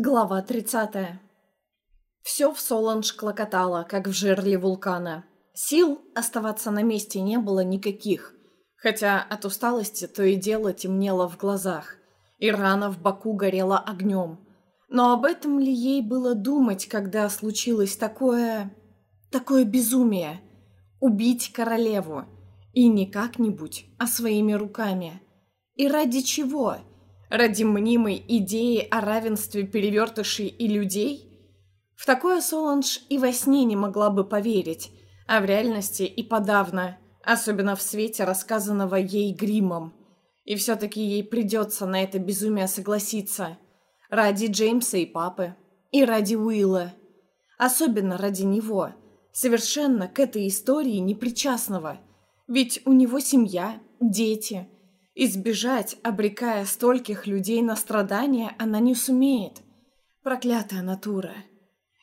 Глава 30. Все в Соланж клокотало, как в жерле вулкана. Сил оставаться на месте не было никаких, хотя от усталости то и дело темнело в глазах, и рана в боку горела огнем. Но об этом ли ей было думать, когда случилось такое... такое безумие? Убить королеву. И не как-нибудь, а своими руками. И ради чего? Ради мнимой идеи о равенстве перевертышей и людей? В такое Соланж и во сне не могла бы поверить, а в реальности и подавно, особенно в свете рассказанного ей гримом. И все-таки ей придется на это безумие согласиться. Ради Джеймса и папы. И ради Уилла. Особенно ради него. Совершенно к этой истории непричастного. Ведь у него семья, дети – Избежать, обрекая стольких людей на страдания, она не сумеет. Проклятая натура.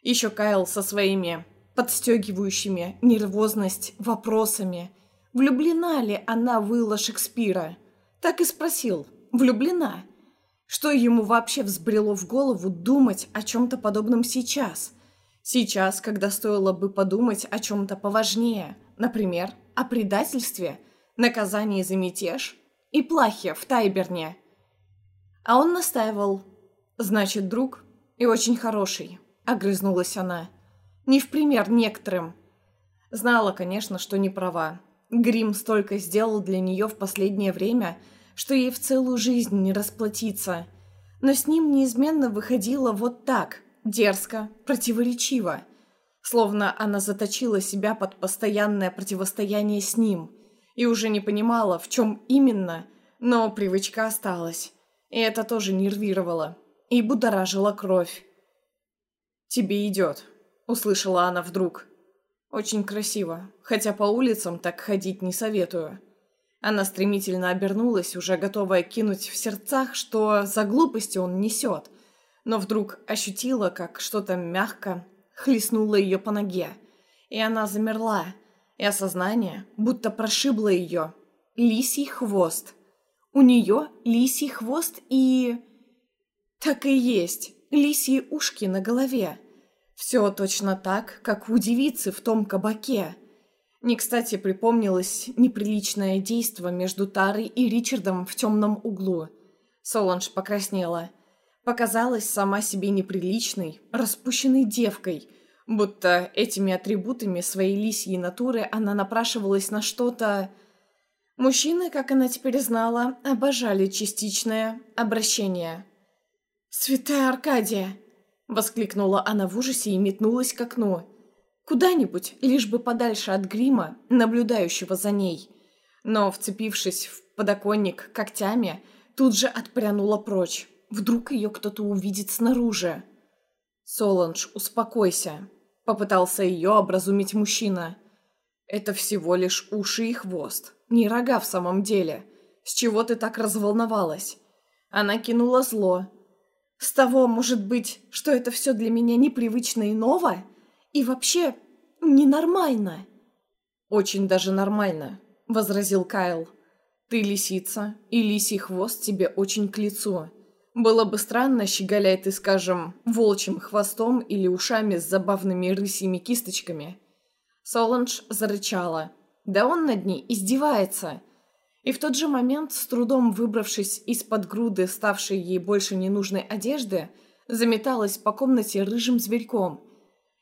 Еще Кайл со своими подстегивающими нервозность вопросами. Влюблена ли она в Уилла Шекспира? Так и спросил. Влюблена? Что ему вообще взбрело в голову думать о чем-то подобном сейчас? Сейчас, когда стоило бы подумать о чем-то поважнее. Например, о предательстве, наказании за мятеж – и Плахе в Тайберне. А он настаивал. Значит, друг и очень хороший, огрызнулась она. Не в пример некоторым. Знала, конечно, что не права. Грим столько сделал для нее в последнее время, что ей в целую жизнь не расплатиться. Но с ним неизменно выходило вот так, дерзко, противоречиво. Словно она заточила себя под постоянное противостояние с ним – и уже не понимала, в чем именно, но привычка осталась. И это тоже нервировало и будоражила кровь. «Тебе идет», — услышала она вдруг. «Очень красиво, хотя по улицам так ходить не советую». Она стремительно обернулась, уже готовая кинуть в сердцах, что за глупости он несет, но вдруг ощутила, как что-то мягко хлестнуло ее по ноге, и она замерла, и осознание будто прошибло ее. Лисий хвост. У нее лисий хвост и... Так и есть, лисьи ушки на голове. Все точно так, как у девицы в том кабаке. Не кстати припомнилось неприличное действо между Тарой и Ричардом в темном углу. Соланж покраснела. Показалась сама себе неприличной, распущенной девкой, Будто этими атрибутами своей лисьей натуры она напрашивалась на что-то... Мужчины, как она теперь знала, обожали частичное обращение. «Святая Аркадия!» — воскликнула она в ужасе и метнулась к окну. Куда-нибудь, лишь бы подальше от грима, наблюдающего за ней. Но, вцепившись в подоконник когтями, тут же отпрянула прочь. Вдруг ее кто-то увидит снаружи. «Соланж, успокойся», Попытался ее образумить мужчина. Это всего лишь уши и хвост, не рога в самом деле. С чего ты так разволновалась? Она кинула зло. С того, может быть, что это все для меня непривычно и ново? И вообще, ненормально. Очень даже нормально, возразил Кайл. Ты лисица, и лисий хвост тебе очень к лицу. Было бы странно, щеголяй ты, скажем, волчьим хвостом или ушами с забавными рысьими кисточками. Соланж зарычала. Да он над ней издевается. И в тот же момент, с трудом выбравшись из-под груды, ставшей ей больше ненужной одежды, заметалась по комнате рыжим зверьком.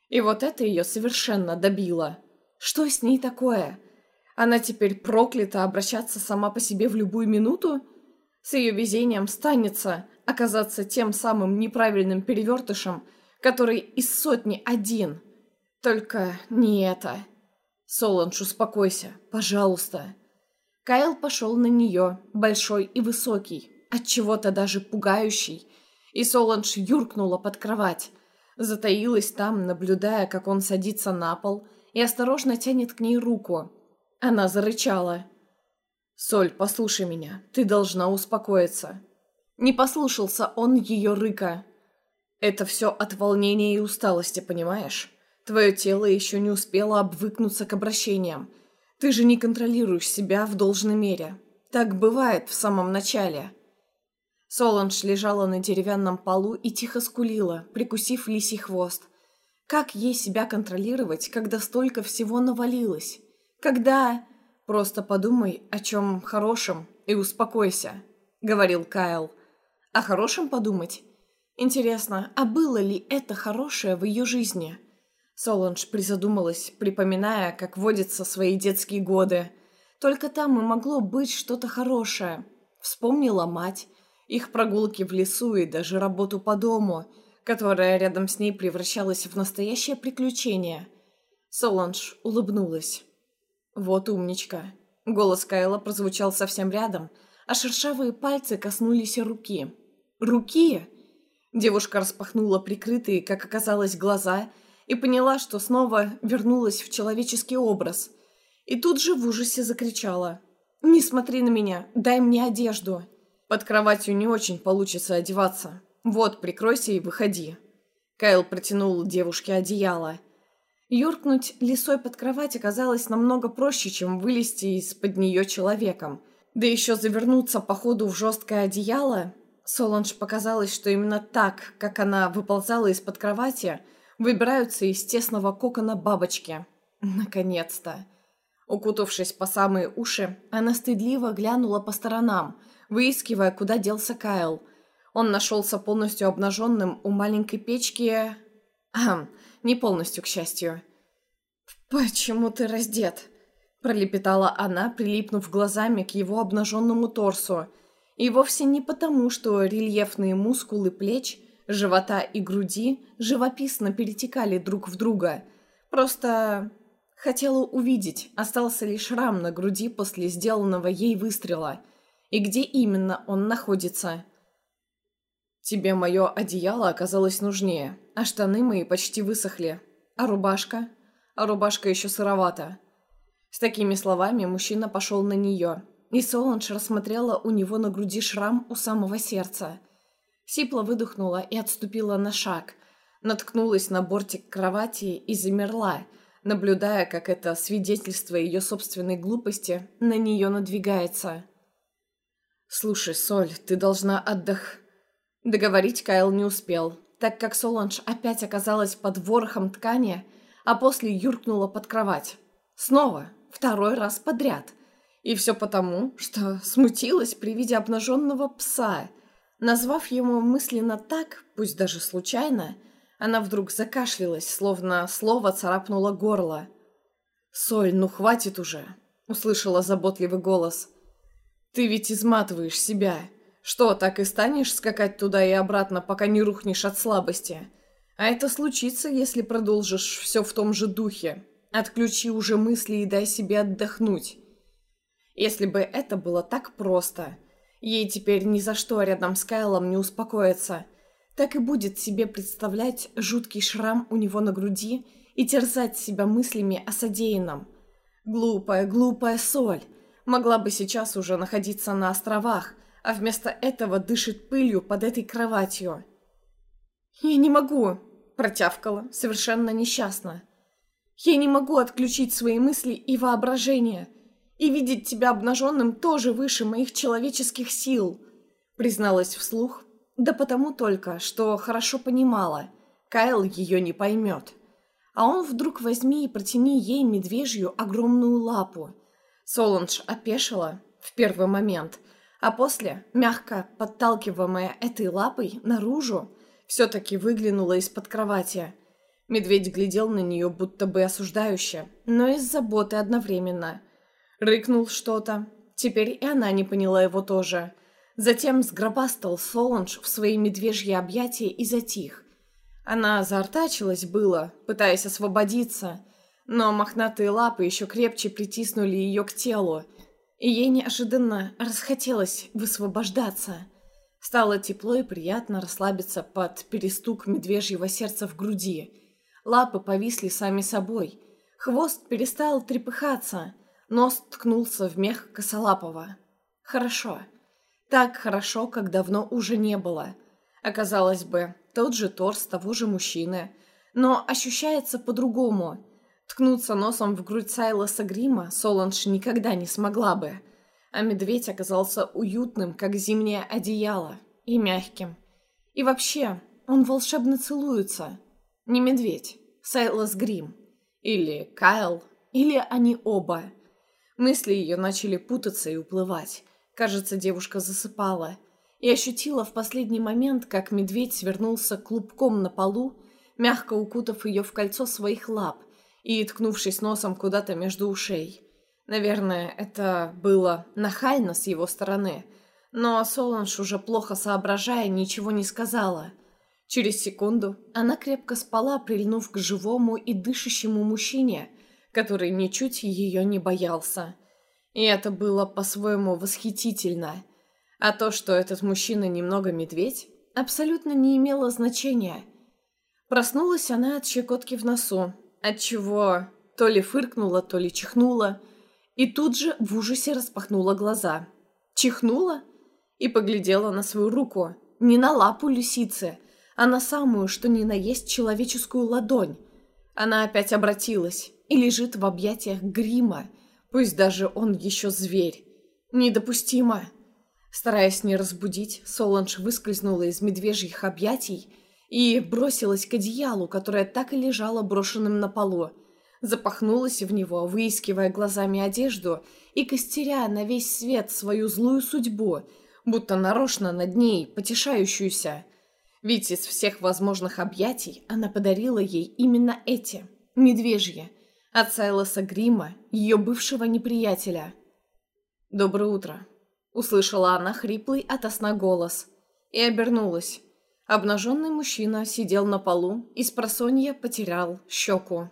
И вот это ее совершенно добило. Что с ней такое? Она теперь проклята обращаться сама по себе в любую минуту? С ее везением станется – оказаться тем самым неправильным перевертышем, который из сотни один. Только не это. Соланж, успокойся, пожалуйста. Кайл пошел на нее, большой и высокий, от чего-то даже пугающий, и Соланж юркнула под кровать. Затаилась там, наблюдая, как он садится на пол и осторожно тянет к ней руку. Она зарычала. «Соль, послушай меня, ты должна успокоиться. Не послушался он ее рыка. Это все от волнения и усталости, понимаешь? Твое тело еще не успело обвыкнуться к обращениям. Ты же не контролируешь себя в должной мере. Так бывает в самом начале. Соланж лежала на деревянном полу и тихо скулила, прикусив лисий хвост. Как ей себя контролировать, когда столько всего навалилось? Когда... Просто подумай о чем хорошем и успокойся, говорил Кайл. О хорошем подумать? Интересно, а было ли это хорошее в ее жизни? Соланж призадумалась, припоминая, как водятся свои детские годы. Только там и могло быть что-то хорошее. Вспомнила мать, их прогулки в лесу и даже работу по дому, которая рядом с ней превращалась в настоящее приключение. Соланж улыбнулась. «Вот умничка». Голос Кайла прозвучал совсем рядом, а шершавые пальцы коснулись руки. «Руки!» Девушка распахнула прикрытые, как оказалось, глаза и поняла, что снова вернулась в человеческий образ. И тут же в ужасе закричала. «Не смотри на меня! Дай мне одежду!» Под кроватью не очень получится одеваться. Вот, прикройся и выходи. Кайл протянул девушке одеяло. Юркнуть лисой под кровать оказалось намного проще, чем вылезти из-под нее человеком. Да еще завернуться по ходу в жесткое одеяло. Соланж показалось, что именно так, как она выползала из-под кровати, выбираются из тесного кокона бабочки. Наконец-то. Укутавшись по самые уши, она стыдливо глянула по сторонам – выискивая, куда делся Кайл. Он нашелся полностью обнаженным у маленькой печки... Ахм, не полностью, к счастью. «Почему ты раздет?» пролепетала она, прилипнув глазами к его обнаженному торсу. И вовсе не потому, что рельефные мускулы плеч, живота и груди живописно перетекали друг в друга. Просто хотела увидеть, остался ли шрам на груди после сделанного ей выстрела – и где именно он находится. Тебе мое одеяло оказалось нужнее, а штаны мои почти высохли. А рубашка? А рубашка еще сыровата. С такими словами мужчина пошел на нее, и Соланж рассмотрела у него на груди шрам у самого сердца. Сипла выдохнула и отступила на шаг, наткнулась на бортик кровати и замерла, наблюдая, как это свидетельство ее собственной глупости на нее надвигается. «Слушай, Соль, ты должна отдох...» Договорить Кайл не успел, так как Соланж опять оказалась под ворохом ткани, а после юркнула под кровать. Снова, второй раз подряд. И все потому, что смутилась при виде обнаженного пса. Назвав ему мысленно так, пусть даже случайно, она вдруг закашлялась, словно слово царапнуло горло. «Соль, ну хватит уже!» — услышала заботливый голос. Ты ведь изматываешь себя. Что, так и станешь скакать туда и обратно, пока не рухнешь от слабости? А это случится, если продолжишь все в том же духе. Отключи уже мысли и дай себе отдохнуть. Если бы это было так просто. Ей теперь ни за что рядом с Кайлом не успокоиться. Так и будет себе представлять жуткий шрам у него на груди и терзать себя мыслями о содеянном. Глупая, глупая соль могла бы сейчас уже находиться на островах, а вместо этого дышит пылью под этой кроватью. «Я не могу», – протявкала, совершенно несчастно. «Я не могу отключить свои мысли и воображение, и видеть тебя обнаженным тоже выше моих человеческих сил», – призналась вслух, да потому только, что хорошо понимала, Кайл ее не поймет. А он вдруг возьми и протяни ей медвежью огромную лапу – Солунж опешила в первый момент, а после, мягко подталкиваемая этой лапой наружу, все-таки выглянула из-под кровати. Медведь глядел на нее будто бы осуждающе, но из заботы одновременно. Рыкнул что-то. Теперь и она не поняла его тоже. Затем сгробастал Соланж в свои медвежьи объятия и затих. Она заортачилась было, пытаясь освободиться, но мохнатые лапы еще крепче притиснули ее к телу, и ей неожиданно расхотелось высвобождаться. Стало тепло и приятно расслабиться под перестук медвежьего сердца в груди. Лапы повисли сами собой. Хвост перестал трепыхаться, нос ткнулся в мех косолапого. Хорошо. Так хорошо, как давно уже не было. Оказалось бы, тот же торс того же мужчины, но ощущается по-другому – Ткнуться носом в грудь Сайлоса Грима Соланж никогда не смогла бы. А медведь оказался уютным, как зимнее одеяло. и мягким. И вообще, он волшебно целуется. Не медведь, Сайлас Грим. Или Кайл, или они оба. Мысли ее начали путаться и уплывать. Кажется, девушка засыпала. И ощутила в последний момент, как медведь свернулся клубком на полу, мягко укутав ее в кольцо своих лап и ткнувшись носом куда-то между ушей. Наверное, это было нахально с его стороны, но Соланж, уже плохо соображая, ничего не сказала. Через секунду она крепко спала, прильнув к живому и дышащему мужчине, который ничуть ее не боялся. И это было по-своему восхитительно. А то, что этот мужчина немного медведь, абсолютно не имело значения. Проснулась она от щекотки в носу, отчего то ли фыркнула, то ли чихнула, и тут же в ужасе распахнула глаза. Чихнула и поглядела на свою руку. Не на лапу лисицы, а на самую, что ни на есть человеческую ладонь. Она опять обратилась и лежит в объятиях грима, пусть даже он еще зверь. Недопустимо. Стараясь не разбудить, Соланж выскользнула из медвежьих объятий и бросилась к одеялу, которое так и лежало брошенным на полу. Запахнулась в него, выискивая глазами одежду и костеря на весь свет свою злую судьбу, будто нарочно над ней, потешающуюся. Ведь из всех возможных объятий она подарила ей именно эти, медвежьи, от Сайлоса Грима, ее бывшего неприятеля. «Доброе утро», — услышала она хриплый ото сна голос и обернулась. Обнаженный мужчина сидел на полу и с просонья потерял щеку.